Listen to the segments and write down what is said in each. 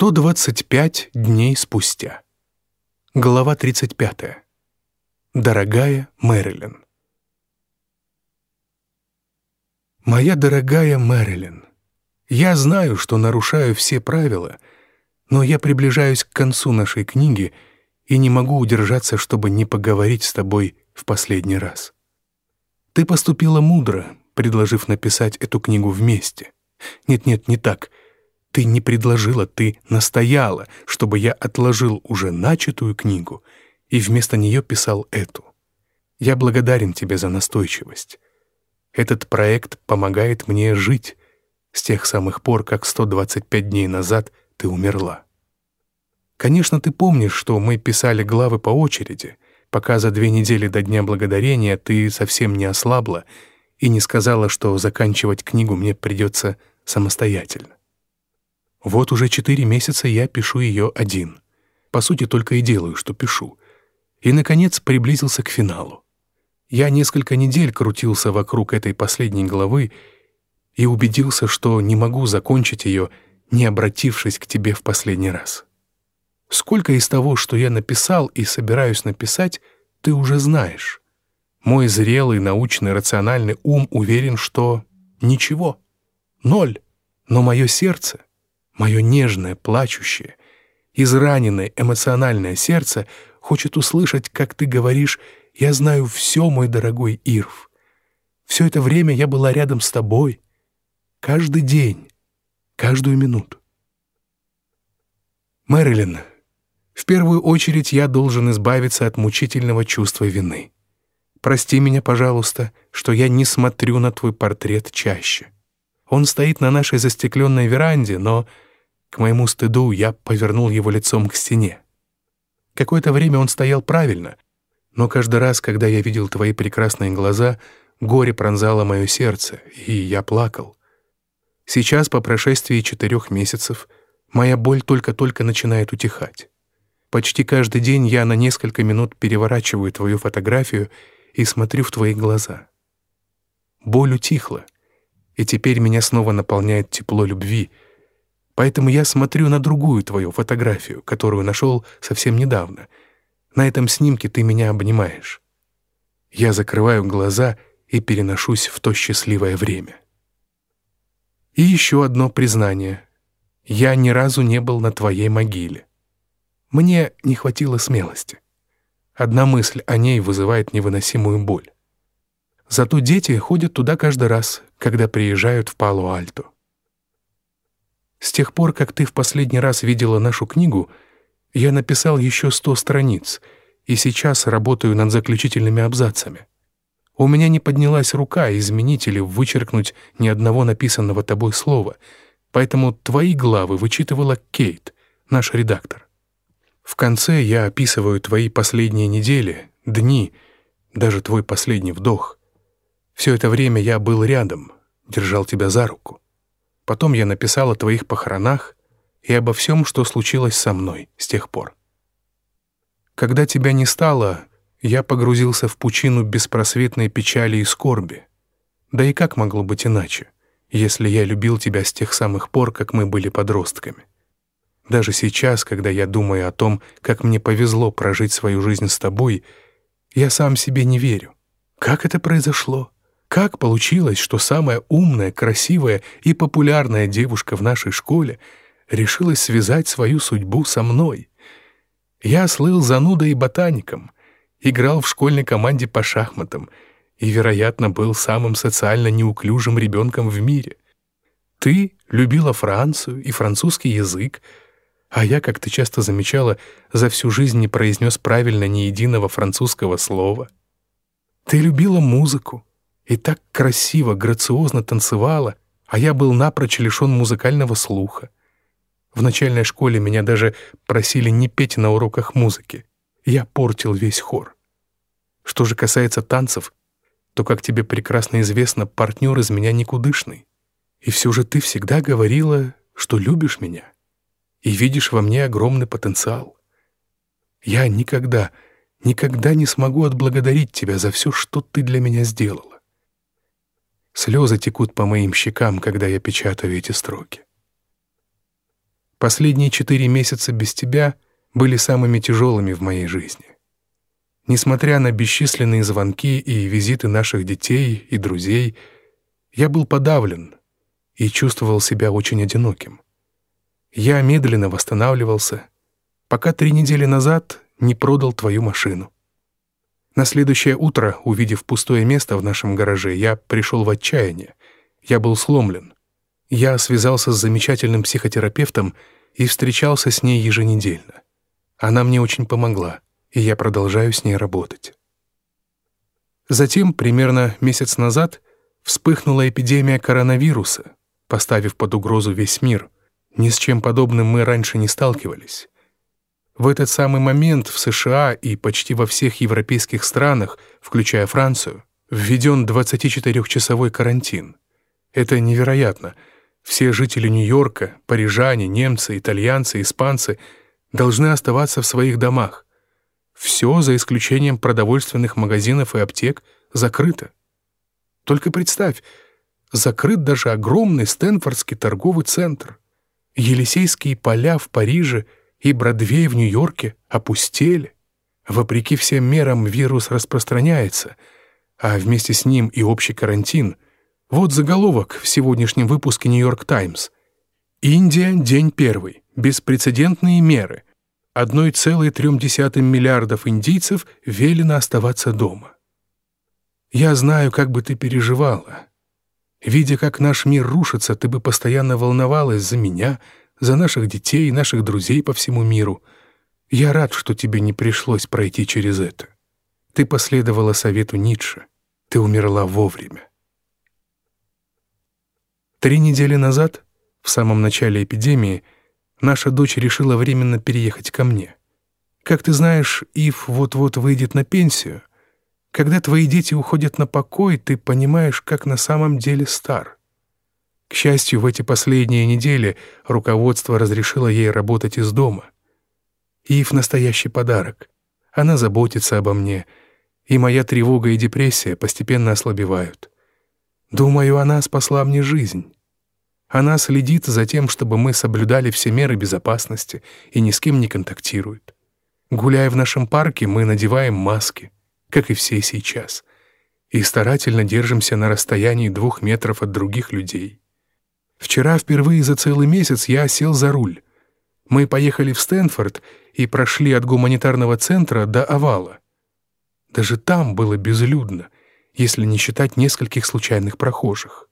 125 дней спустя. Глава 35. Дорогая Мэрилин. Моя дорогая Мэрилин, я знаю, что нарушаю все правила, но я приближаюсь к концу нашей книги и не могу удержаться, чтобы не поговорить с тобой в последний раз. Ты поступила мудро, предложив написать эту книгу вместе. Нет-нет, не так — ты не предложила, ты настояла, чтобы я отложил уже начатую книгу и вместо нее писал эту. Я благодарен тебе за настойчивость. Этот проект помогает мне жить с тех самых пор, как 125 дней назад ты умерла. Конечно, ты помнишь, что мы писали главы по очереди, пока за две недели до Дня Благодарения ты совсем не ослабла и не сказала, что заканчивать книгу мне придется самостоятельно. Вот уже четыре месяца я пишу ее один. По сути, только и делаю, что пишу. И, наконец, приблизился к финалу. Я несколько недель крутился вокруг этой последней главы и убедился, что не могу закончить ее, не обратившись к тебе в последний раз. Сколько из того, что я написал и собираюсь написать, ты уже знаешь. Мой зрелый, научный, рациональный ум уверен, что ничего, ноль. Но мое сердце Мое нежное, плачущее, израненное эмоциональное сердце хочет услышать, как ты говоришь «Я знаю все, мой дорогой Ирв». Все это время я была рядом с тобой. Каждый день, каждую минуту. Мэрилин, в первую очередь я должен избавиться от мучительного чувства вины. Прости меня, пожалуйста, что я не смотрю на твой портрет чаще. Он стоит на нашей застекленной веранде, но к моему стыду я повернул его лицом к стене. Какое-то время он стоял правильно, но каждый раз, когда я видел твои прекрасные глаза, горе пронзало мое сердце, и я плакал. Сейчас, по прошествии четырех месяцев, моя боль только-только начинает утихать. Почти каждый день я на несколько минут переворачиваю твою фотографию и смотрю в твои глаза. Боль утихла, и теперь меня снова наполняет тепло любви — Поэтому я смотрю на другую твою фотографию, которую нашел совсем недавно. На этом снимке ты меня обнимаешь. Я закрываю глаза и переношусь в то счастливое время. И еще одно признание. Я ни разу не был на твоей могиле. Мне не хватило смелости. Одна мысль о ней вызывает невыносимую боль. Зато дети ходят туда каждый раз, когда приезжают в Пало-Альто. С тех пор, как ты в последний раз видела нашу книгу, я написал еще сто страниц, и сейчас работаю над заключительными абзацами. У меня не поднялась рука изменить или вычеркнуть ни одного написанного тобой слова, поэтому твои главы вычитывала Кейт, наш редактор. В конце я описываю твои последние недели, дни, даже твой последний вдох. Все это время я был рядом, держал тебя за руку. Потом я написал о твоих похоронах и обо всем, что случилось со мной с тех пор. Когда тебя не стало, я погрузился в пучину беспросветной печали и скорби. Да и как могло быть иначе, если я любил тебя с тех самых пор, как мы были подростками? Даже сейчас, когда я думаю о том, как мне повезло прожить свою жизнь с тобой, я сам себе не верю. Как это произошло? Как получилось, что самая умная, красивая и популярная девушка в нашей школе решилась связать свою судьбу со мной? Я слыл занудой и ботаником, играл в школьной команде по шахматам и, вероятно, был самым социально неуклюжим ребенком в мире. Ты любила Францию и французский язык, а я, как ты часто замечала, за всю жизнь не произнес правильно ни единого французского слова. Ты любила музыку, и так красиво, грациозно танцевала, а я был напрочь лишен музыкального слуха. В начальной школе меня даже просили не петь на уроках музыки. Я портил весь хор. Что же касается танцев, то, как тебе прекрасно известно, партнер из меня никудышный. И все же ты всегда говорила, что любишь меня и видишь во мне огромный потенциал. Я никогда, никогда не смогу отблагодарить тебя за все, что ты для меня сделала. Слезы текут по моим щекам, когда я печатаю эти строки. Последние четыре месяца без тебя были самыми тяжелыми в моей жизни. Несмотря на бесчисленные звонки и визиты наших детей и друзей, я был подавлен и чувствовал себя очень одиноким. Я медленно восстанавливался, пока три недели назад не продал твою машину. На следующее утро, увидев пустое место в нашем гараже, я пришел в отчаяние. Я был сломлен. Я связался с замечательным психотерапевтом и встречался с ней еженедельно. Она мне очень помогла, и я продолжаю с ней работать. Затем, примерно месяц назад, вспыхнула эпидемия коронавируса, поставив под угрозу весь мир. Ни с чем подобным мы раньше не сталкивались. В этот самый момент в США и почти во всех европейских странах, включая Францию, введен 24-часовой карантин. Это невероятно. Все жители Нью-Йорка, парижане, немцы, итальянцы, испанцы должны оставаться в своих домах. Все, за исключением продовольственных магазинов и аптек, закрыто. Только представь, закрыт даже огромный Стэнфордский торговый центр. Елисейские поля в Париже — и Бродвей в Нью-Йорке опустели. Вопреки всем мерам вирус распространяется, а вместе с ним и общий карантин. Вот заголовок в сегодняшнем выпуске «Нью-Йорк Таймс». «Индия. День первый. Беспрецедентные меры. 1,3 миллиардов индийцев велено оставаться дома». Я знаю, как бы ты переживала. Видя, как наш мир рушится, ты бы постоянно волновалась за меня, за наших детей и наших друзей по всему миру. Я рад, что тебе не пришлось пройти через это. Ты последовала совету Ницше. Ты умерла вовремя. Три недели назад, в самом начале эпидемии, наша дочь решила временно переехать ко мне. Как ты знаешь, Ив вот-вот выйдет на пенсию. Когда твои дети уходят на покой, ты понимаешь, как на самом деле стар. К счастью, в эти последние недели руководство разрешило ей работать из дома. Ив — настоящий подарок. Она заботится обо мне, и моя тревога и депрессия постепенно ослабевают. Думаю, она спасла мне жизнь. Она следит за тем, чтобы мы соблюдали все меры безопасности и ни с кем не контактирует. Гуляя в нашем парке, мы надеваем маски, как и все сейчас, и старательно держимся на расстоянии двух метров от других людей. Вчера впервые за целый месяц я сел за руль. Мы поехали в Стэнфорд и прошли от гуманитарного центра до овала. Даже там было безлюдно, если не считать нескольких случайных прохожих.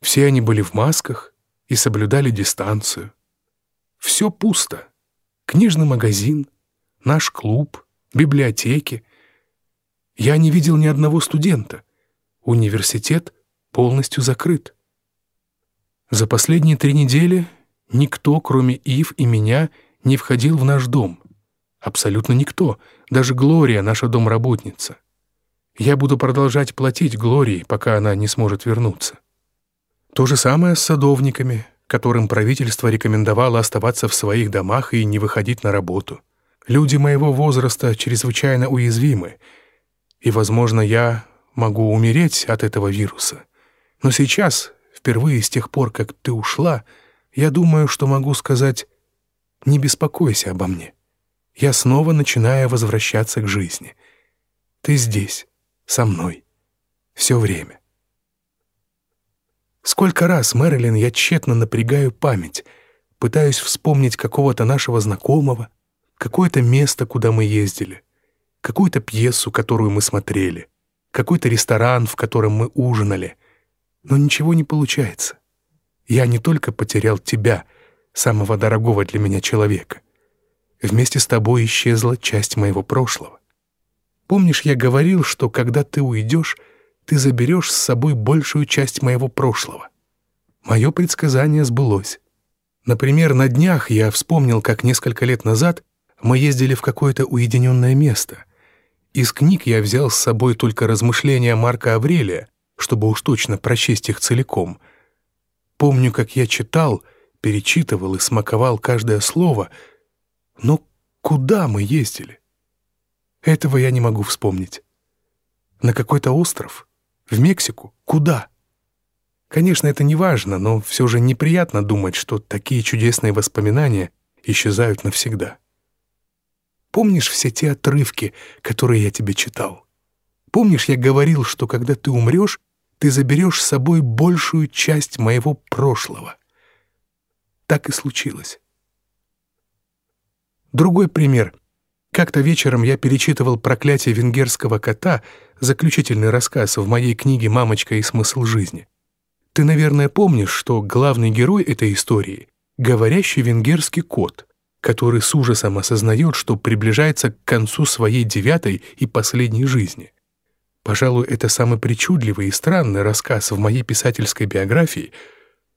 Все они были в масках и соблюдали дистанцию. Все пусто. Книжный магазин, наш клуб, библиотеки. Я не видел ни одного студента. Университет полностью закрыт. За последние три недели никто, кроме Ив и меня, не входил в наш дом. Абсолютно никто, даже Глория, наша домработница. Я буду продолжать платить Глории, пока она не сможет вернуться. То же самое с садовниками, которым правительство рекомендовало оставаться в своих домах и не выходить на работу. Люди моего возраста чрезвычайно уязвимы, и, возможно, я могу умереть от этого вируса. Но сейчас Впервые с тех пор, как ты ушла, я думаю, что могу сказать «не беспокойся обо мне». Я снова начинаю возвращаться к жизни. Ты здесь, со мной, все время. Сколько раз, Мэрилин, я тщетно напрягаю память, пытаюсь вспомнить какого-то нашего знакомого, какое-то место, куда мы ездили, какую-то пьесу, которую мы смотрели, какой-то ресторан, в котором мы ужинали — но ничего не получается. Я не только потерял тебя, самого дорогого для меня человека. Вместе с тобой исчезла часть моего прошлого. Помнишь, я говорил, что когда ты уйдешь, ты заберешь с собой большую часть моего прошлого. Мое предсказание сбылось. Например, на днях я вспомнил, как несколько лет назад мы ездили в какое-то уединенное место. Из книг я взял с собой только размышления Марка Аврелия, чтобы уж точно прочесть их целиком. Помню, как я читал, перечитывал и смаковал каждое слово, но куда мы ездили? Этого я не могу вспомнить. На какой-то остров? В Мексику? Куда? Конечно, это не важно, но все же неприятно думать, что такие чудесные воспоминания исчезают навсегда. Помнишь все те отрывки, которые я тебе читал? Помнишь, я говорил, что когда ты умрешь, ты заберешь с собой большую часть моего прошлого? Так и случилось. Другой пример. Как-то вечером я перечитывал «Проклятие венгерского кота», заключительный рассказ в моей книге «Мамочка и смысл жизни». Ты, наверное, помнишь, что главный герой этой истории — говорящий венгерский кот, который с ужасом осознает, что приближается к концу своей девятой и последней жизни. Пожалуй, это самый причудливый и странный рассказ в моей писательской биографии,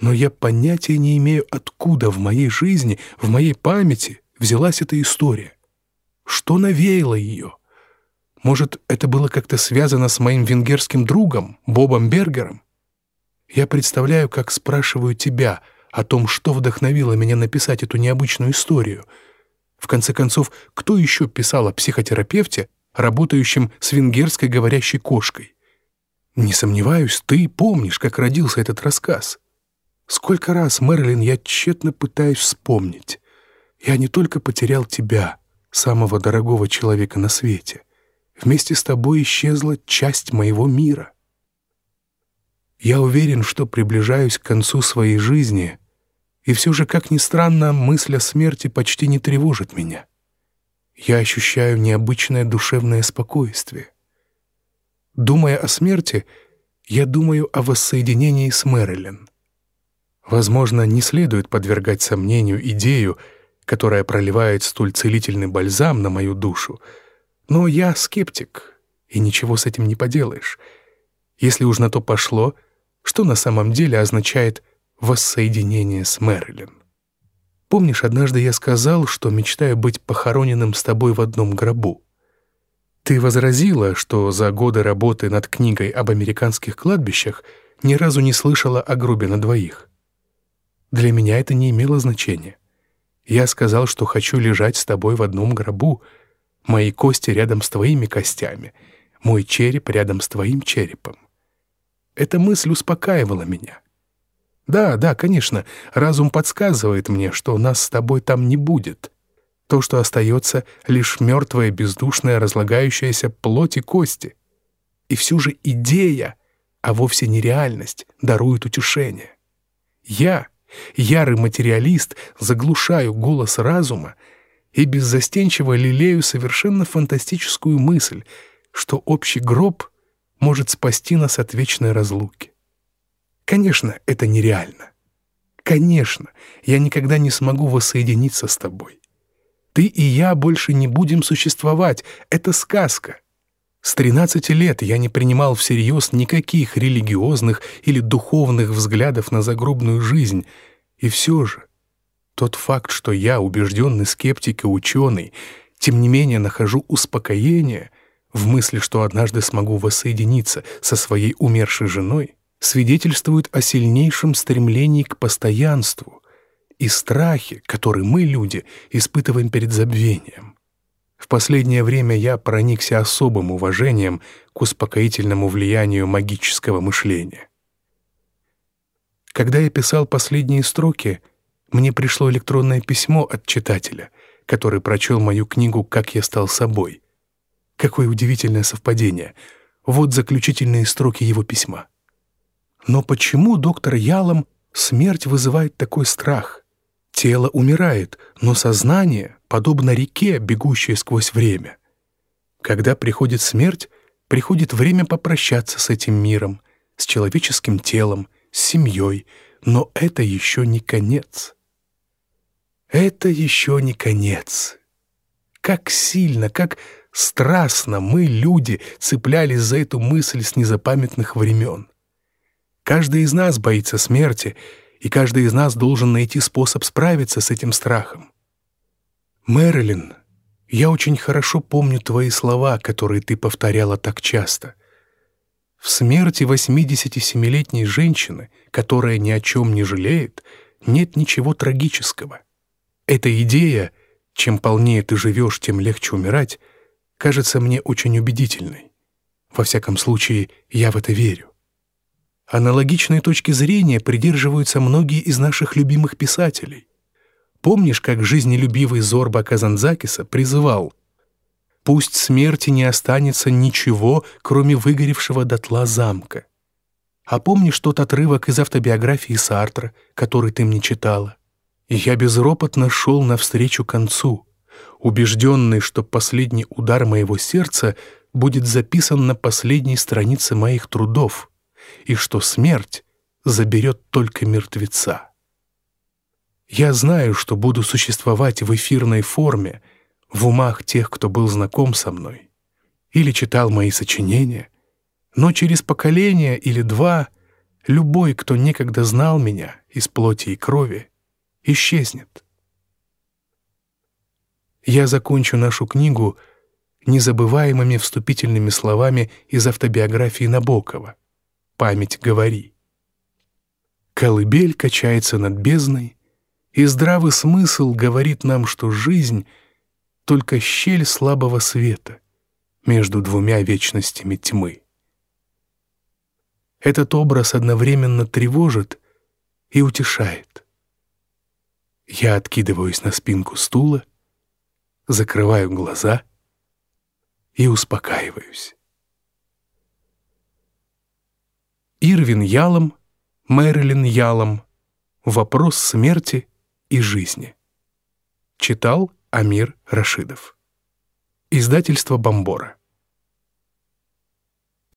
но я понятия не имею, откуда в моей жизни, в моей памяти взялась эта история. Что навеяло ее? Может, это было как-то связано с моим венгерским другом, Бобом Бергером? Я представляю, как спрашиваю тебя о том, что вдохновило меня написать эту необычную историю. В конце концов, кто еще писал о психотерапевте, работающем с венгерской говорящей кошкой? Не сомневаюсь, ты помнишь, как родился этот рассказ. Сколько раз, Мэрилин, я тщетно пытаюсь вспомнить. Я не только потерял тебя, самого дорогого человека на свете. Вместе с тобой исчезла часть моего мира. Я уверен, что приближаюсь к концу своей жизни, и все же, как ни странно, мысль о смерти почти не тревожит меня. Я ощущаю необычное душевное спокойствие. Думая о смерти, я думаю о воссоединении с Мэрилин. Возможно, не следует подвергать сомнению идею, которая проливает столь целительный бальзам на мою душу, но я скептик, и ничего с этим не поделаешь. Если уж на то пошло — что на самом деле означает воссоединение с Мэрилин. Помнишь, однажды я сказал, что мечтаю быть похороненным с тобой в одном гробу? Ты возразила, что за годы работы над книгой об американских кладбищах ни разу не слышала о гробе на двоих. Для меня это не имело значения. Я сказал, что хочу лежать с тобой в одном гробу, мои кости рядом с твоими костями, мой череп рядом с твоим черепом. Эта мысль успокаивала меня. Да, да, конечно, разум подсказывает мне, что нас с тобой там не будет. То, что остается, лишь мертвая, бездушная, разлагающаяся плоть и кости. И все же идея, а вовсе не реальность, дарует утешение. Я, ярый материалист, заглушаю голос разума и беззастенчиво лелею совершенно фантастическую мысль, что общий гроб — может спасти нас от вечной разлуки. Конечно, это нереально. Конечно, я никогда не смогу воссоединиться с тобой. Ты и я больше не будем существовать. Это сказка. С 13 лет я не принимал всерьез никаких религиозных или духовных взглядов на загробную жизнь. И все же, тот факт, что я, убежденный скептик и ученый, тем не менее нахожу успокоение — в мысли, что однажды смогу воссоединиться со своей умершей женой, свидетельствует о сильнейшем стремлении к постоянству и страхе, который мы, люди, испытываем перед забвением. В последнее время я проникся особым уважением к успокоительному влиянию магического мышления. Когда я писал последние строки, мне пришло электронное письмо от читателя, который прочел мою книгу «Как я стал собой», Какое удивительное совпадение. Вот заключительные строки его письма. Но почему, доктор Ялом, смерть вызывает такой страх? Тело умирает, но сознание подобно реке, бегущей сквозь время. Когда приходит смерть, приходит время попрощаться с этим миром, с человеческим телом, с семьей, но это еще не конец. Это еще не конец. Как сильно, как Страстно мы, люди, цеплялись за эту мысль с незапамятных времен. Каждый из нас боится смерти, и каждый из нас должен найти способ справиться с этим страхом. Мэрилин, я очень хорошо помню твои слова, которые ты повторяла так часто. В смерти 87-летней женщины, которая ни о чем не жалеет, нет ничего трагического. Эта идея, чем полнее ты живешь, тем легче умирать — кажется мне очень убедительной. Во всяком случае, я в это верю. Аналогичной точки зрения придерживаются многие из наших любимых писателей. Помнишь, как жизнелюбивый Зорба Казанзакиса призывал «Пусть смерти не останется ничего, кроме выгоревшего дотла замка». А помнишь тот отрывок из автобиографии Сартра, который ты мне читала? И я безропотно шел навстречу концу, убежденный, что последний удар моего сердца будет записан на последней странице моих трудов, и что смерть заберет только мертвеца. Я знаю, что буду существовать в эфирной форме, в умах тех, кто был знаком со мной, или читал мои сочинения, но через поколение или два любой, кто некогда знал меня из плоти и крови, исчезнет. Я закончу нашу книгу незабываемыми вступительными словами из автобиографии Набокова «Память говори». Колыбель качается над бездной, и здравый смысл говорит нам, что жизнь — только щель слабого света между двумя вечностями тьмы. Этот образ одновременно тревожит и утешает. Я откидываюсь на спинку стула, закрываю глаза и успокаиваюсь. Ирвин Ялом, Мэрилин Ялом. Вопрос смерти и жизни. Читал Амир Рашидов. Издательство «Бомбора».